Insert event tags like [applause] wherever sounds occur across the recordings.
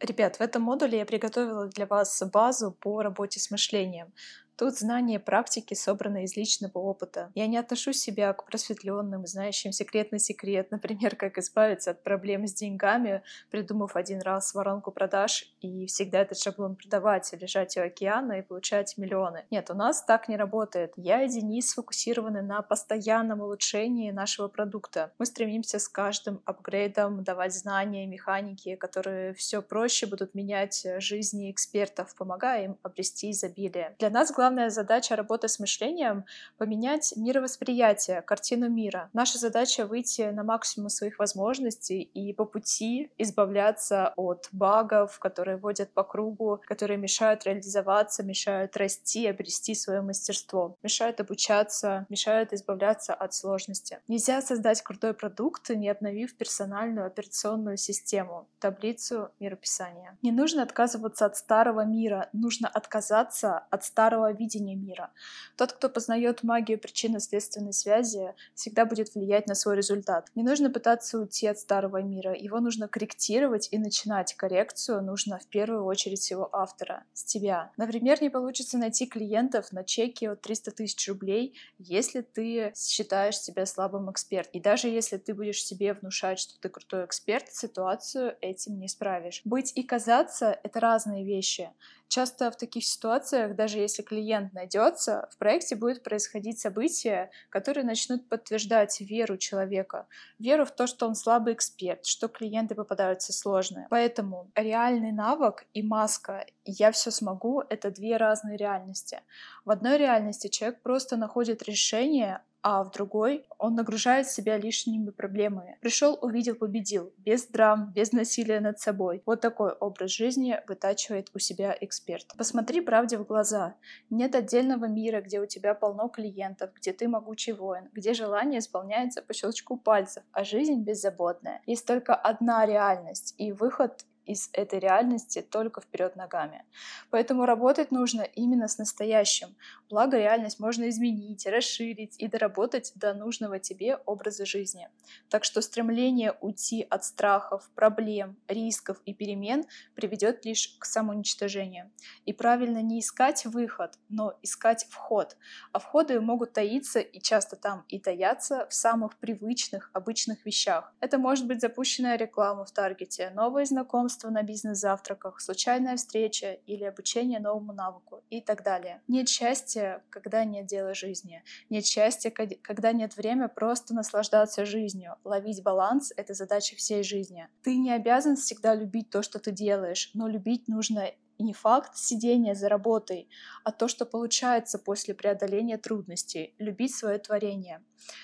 Ребят, в этом модуле я приготовила для вас базу по работе с мышлением. Тут знания практики собраны из личного опыта. Я не отношу себя к просветленным, знающим секретный секрет, например, как избавиться от проблем с деньгами, придумав один раз воронку продаж и всегда этот шаблон продавать, лежать у океана и получать миллионы. Нет, у нас так не работает. Я и Денис сфокусированы на постоянном улучшении нашего продукта. Мы стремимся с каждым апгрейдом давать знания, механики, которые все проще будут менять жизни экспертов, помогая им обрести изобилие. Для нас главное главная задача работы с мышлением — поменять мировосприятие, картину мира. Наша задача — выйти на максимум своих возможностей и по пути избавляться от багов, которые водят по кругу, которые мешают реализоваться, мешают расти, обрести свое мастерство, мешают обучаться, мешают избавляться от сложности. Нельзя создать крутой продукт, не обновив персональную операционную систему, таблицу мирописания. Не нужно отказываться от старого мира, нужно отказаться от старого видение мира. Тот, кто познает магию причинно-следственной связи, всегда будет влиять на свой результат. Не нужно пытаться уйти от старого мира, его нужно корректировать и начинать коррекцию нужно в первую очередь его автора, с тебя. Например, не получится найти клиентов на чеке от 300 тысяч рублей, если ты считаешь себя слабым экспертом. И даже если ты будешь себе внушать, что ты крутой эксперт, ситуацию этим не исправишь. Быть и казаться — это разные вещи. Часто в таких ситуациях, даже если клиент найдется, в проекте будет происходить события, которые начнут подтверждать веру человека, веру в то, что он слабый эксперт, что клиенты попадаются сложные. Поэтому реальный навык и маска «я все смогу» — это две разные реальности. В одной реальности человек просто находит решение, а в другой он нагружает себя лишними проблемами. Пришел, увидел, победил. Без драм, без насилия над собой. Вот такой образ жизни вытачивает у себя эксперт. Посмотри правде в глаза. Нет отдельного мира, где у тебя полно клиентов, где ты могучий воин, где желание исполняется по щелчку пальцев, а жизнь беззаботная. Есть только одна реальность, и выход из этой реальности только вперед ногами. Поэтому работать нужно именно с настоящим. Благо реальность можно изменить, расширить и доработать до нужного тебе образа жизни. Так что стремление уйти от страхов, проблем, рисков и перемен приведет лишь к самоуничтожению. И правильно не искать выход, но искать вход. А входы могут таиться и часто там и таятся в самых привычных, обычных вещах. Это может быть запущенная реклама в таргете, новые знакомства, знакомство на бизнес-завтраках, случайная встреча или обучение новому навыку и так далее. Нет счастья, когда нет дела жизни. Нет счастья, когда нет времени просто наслаждаться жизнью. Ловить баланс — это задача всей жизни. Ты не обязан всегда любить то, что ты делаешь, но любить нужно не факт сидения за работой, а то, что получается после преодоления трудностей, любить свое творение.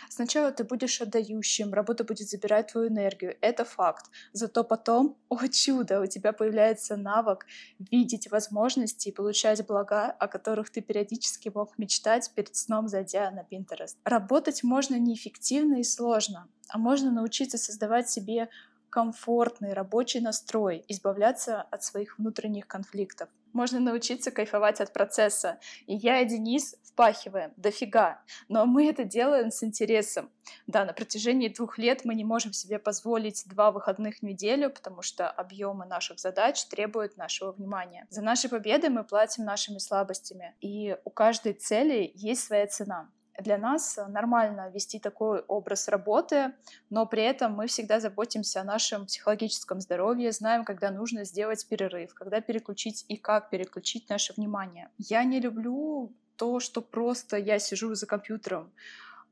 Сначала ты будешь отдающим, работа будет забирать твою энергию, это факт. Зато потом, [laughs] о чудо, у тебя появляется навык видеть возможности и получать блага, о которых ты периодически мог мечтать перед сном, зайдя на Pinterest. Работать можно неэффективно и сложно, а можно научиться создавать себе комфортный рабочий настрой, избавляться от своих внутренних конфликтов. Можно научиться кайфовать от процесса. И я и Денис впахиваем дофига. Но мы это делаем с интересом. Да, на протяжении двух лет мы не можем себе позволить два выходных в неделю, потому что объемы наших задач требуют нашего внимания. За наши победы мы платим нашими слабостями. И у каждой цели есть своя цена для нас нормально вести такой образ работы, но при этом мы всегда заботимся о нашем психологическом здоровье, знаем, когда нужно сделать перерыв, когда переключить и как переключить наше внимание. Я не люблю то, что просто я сижу за компьютером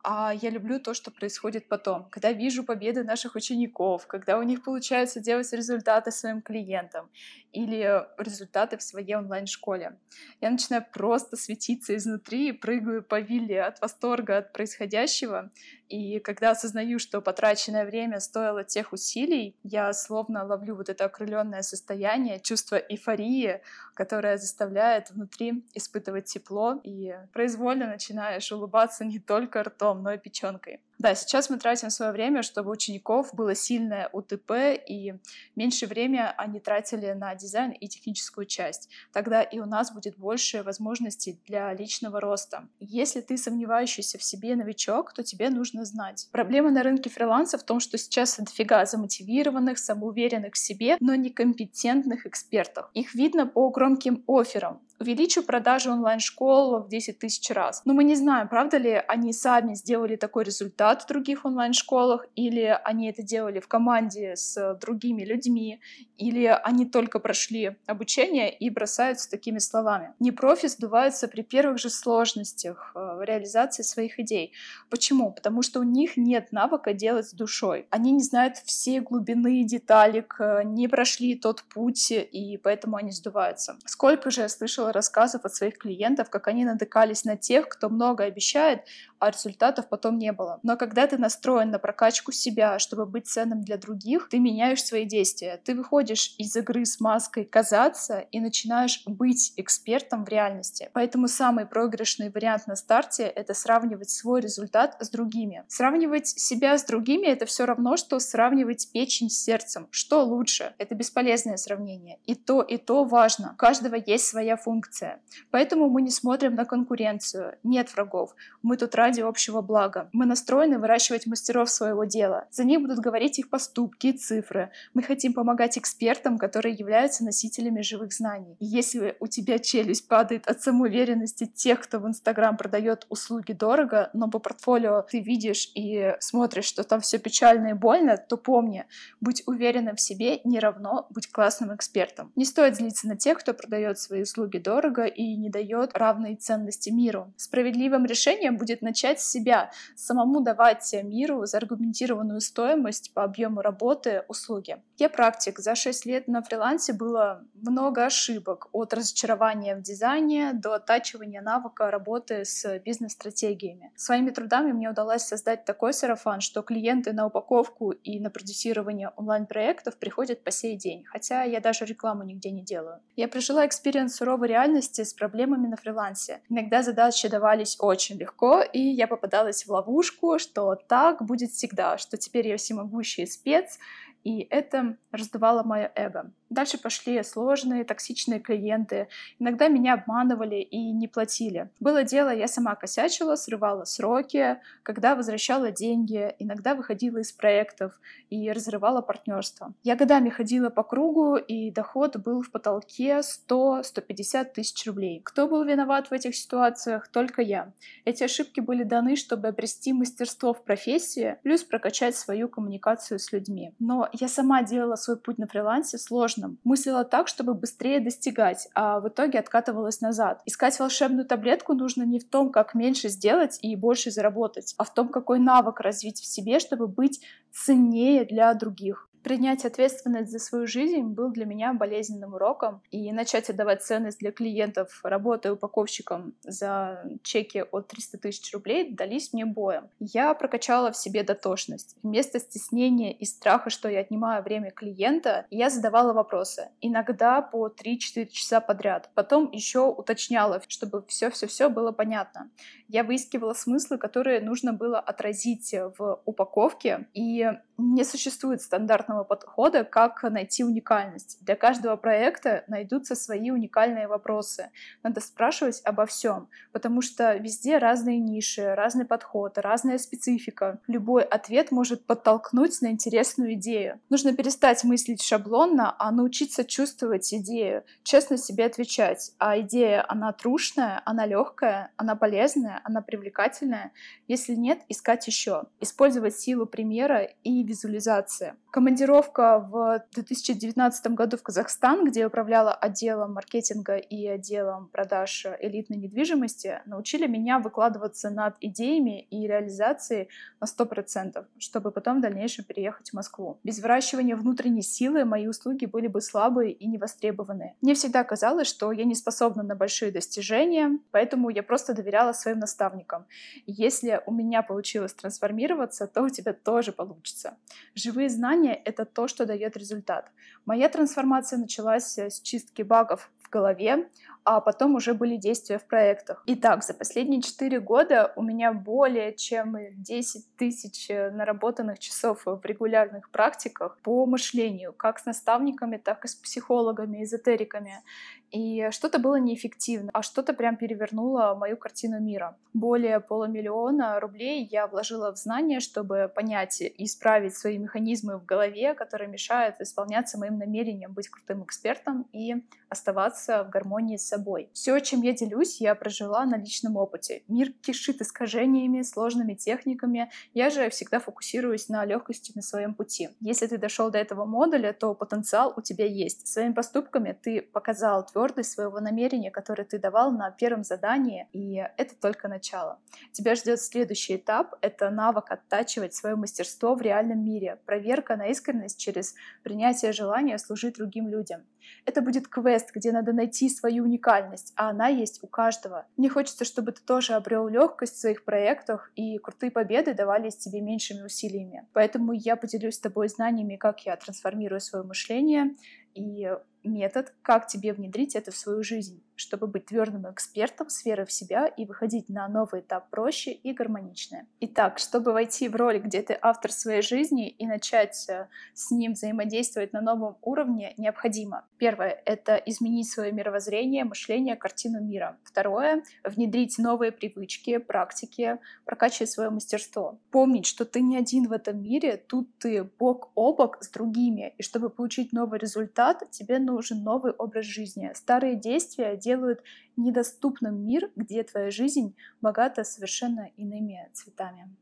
а я люблю то, что происходит потом. Когда вижу победы наших учеников, когда у них получается делать результаты своим клиентам или результаты в своей онлайн-школе. Я начинаю просто светиться изнутри и прыгаю по вилле от восторга от происходящего. И когда осознаю, что потраченное время стоило тех усилий, я словно ловлю вот это окрыленное состояние, чувство эйфории, которое заставляет внутри испытывать тепло, и произвольно начинаешь улыбаться не только ртом, но и печенкой. Да, сейчас мы тратим свое время, чтобы у учеников было сильное УТП и меньше времени они тратили на дизайн и техническую часть. Тогда и у нас будет больше возможностей для личного роста. Если ты сомневающийся в себе новичок, то тебе нужно нужно знать. Проблема на рынке фриланса в том, что сейчас дофига замотивированных, самоуверенных в себе, но некомпетентных экспертов. Их видно по громким офферам увеличу продажи онлайн-школ в 10 тысяч раз. Но мы не знаем, правда ли они сами сделали такой результат в других онлайн-школах, или они это делали в команде с другими людьми, или они только прошли обучение и бросаются такими словами. Не профи сдуваются при первых же сложностях э, в реализации своих идей. Почему? Потому что у них нет навыка делать с душой. Они не знают все глубины деталек, э, не прошли тот путь, и поэтому они сдуваются. Сколько же я слышала рассказов от своих клиентов, как они натыкались на тех, кто много обещает, а результатов потом не было. Но когда ты настроен на прокачку себя, чтобы быть ценным для других, ты меняешь свои действия. Ты выходишь из игры с маской казаться и начинаешь быть экспертом в реальности. Поэтому самый проигрышный вариант на старте — это сравнивать свой результат с другими. Сравнивать себя с другими — это все равно, что сравнивать печень с сердцем. Что лучше? Это бесполезное сравнение. И то, и то важно. У каждого есть своя функция. Поэтому мы не смотрим на конкуренцию. Нет врагов. Мы тут ради ради общего блага. Мы настроены выращивать мастеров своего дела. За них будут говорить их поступки и цифры. Мы хотим помогать экспертам, которые являются носителями живых знаний. И если у тебя челюсть падает от самоуверенности тех, кто в Инстаграм продает услуги дорого, но по портфолио ты видишь и смотришь, что там все печально и больно, то помни, быть уверенным в себе не равно быть классным экспертом. Не стоит злиться на тех, кто продает свои услуги дорого и не дает равные ценности миру. Справедливым решением будет начать начать с себя, самому давать миру заргументированную стоимость по объему работы, услуги. Я практик. За 6 лет на фрилансе было много ошибок. От разочарования в дизайне до оттачивания навыка работы с бизнес-стратегиями. Своими трудами мне удалось создать такой сарафан, что клиенты на упаковку и на продюсирование онлайн-проектов приходят по сей день, хотя я даже рекламу нигде не делаю. Я прожила experience суровой реальности с проблемами на фрилансе. Иногда задачи давались очень легко, и я попадалась в ловушку, что так будет всегда, что теперь я всемогущий спец, и это раздувало мое эго. Дальше пошли сложные, токсичные клиенты. Иногда меня обманывали и не платили. Было дело, я сама косячила, срывала сроки, когда возвращала деньги, иногда выходила из проектов и разрывала партнерство. Я годами ходила по кругу, и доход был в потолке 100-150 тысяч рублей. Кто был виноват в этих ситуациях? Только я. Эти ошибки были даны, чтобы обрести мастерство в профессии, плюс прокачать свою коммуникацию с людьми. Но я сама делала свой путь на фрилансе сложным. Мыслила так, чтобы быстрее достигать, а в итоге откатывалась назад. Искать волшебную таблетку нужно не в том, как меньше сделать и больше заработать, а в том, какой навык развить в себе, чтобы быть ценнее для других. Принять ответственность за свою жизнь был для меня болезненным уроком, и начать отдавать ценность для клиентов, работая упаковщиком за чеки от 300 тысяч рублей, дались мне боем. Я прокачала в себе дотошность. Вместо стеснения и страха, что я отнимаю время клиента, я задавала вопросы, иногда по 3-4 часа подряд. Потом еще уточняла, чтобы все-все-все было понятно. Я выискивала смыслы, которые нужно было отразить в упаковке, и не существует стандартного подхода, как найти уникальность. Для каждого проекта найдутся свои уникальные вопросы. Надо спрашивать обо всем, потому что везде разные ниши, разный подход, разная специфика. Любой ответ может подтолкнуть на интересную идею. Нужно перестать мыслить шаблонно, а научиться чувствовать идею, честно себе отвечать. А идея, она трушная, она легкая, она полезная, она привлекательная. Если нет, искать еще. Использовать силу примера и визуализация. Командировка в 2019 году в Казахстан, где я управляла отделом маркетинга и отделом продаж элитной недвижимости, научили меня выкладываться над идеями и реализацией на 100%, чтобы потом в дальнейшем переехать в Москву. Без выращивания внутренней силы мои услуги были бы слабые и невостребованные. Мне всегда казалось, что я не способна на большие достижения, поэтому я просто доверяла своим наставникам. Если у меня получилось трансформироваться, то у тебя тоже получится. Живые знания — это то, что дает результат. Моя трансформация началась с чистки багов в голове, а потом уже были действия в проектах. Итак, за последние 4 года у меня более чем 10 тысяч наработанных часов в регулярных практиках по мышлению, как с наставниками, так и с психологами, эзотериками. И что-то было неэффективно, а что-то прям перевернуло мою картину мира. Более полумиллиона рублей я вложила в знания, чтобы понять и исправить свои механизмы в голове, которые мешают исполняться моим намерениям быть крутым экспертом и оставаться в гармонии с собой. Все, чем я делюсь, я прожила на личном опыте. Мир кишит искажениями, сложными техниками. Я же всегда фокусируюсь на легкости на своем пути. Если ты дошел до этого модуля, то потенциал у тебя есть. Своими поступками ты показал твердость своего намерения, которое ты давал на первом задании, и это только начало. Тебя ждет следующий этап — это навык оттачивать свое мастерство в реальном мире, проверка на искренность через принятие желания служить другим людям. Это будет квест, где надо найти свою уникальность, а она есть у каждого. Мне хочется, чтобы ты тоже обрел легкость в своих проектах, и крутые победы давались тебе меньшими усилиями. Поэтому я поделюсь с тобой знаниями, как я трансформирую свое мышление, и метод, как тебе внедрить это в свою жизнь, чтобы быть твердым экспертом с верой в себя и выходить на новый этап проще и гармоничнее. Итак, чтобы войти в роль, где ты автор своей жизни и начать э, с ним взаимодействовать на новом уровне, необходимо. Первое — это изменить свое мировоззрение, мышление, картину мира. Второе — внедрить новые привычки, практики, прокачивать свое мастерство. Помнить, что ты не один в этом мире, тут ты бок о бок с другими, и чтобы получить новый результат, тебе нужен новый образ жизни. Старые действия делают недоступным мир, где твоя жизнь богата совершенно иными цветами.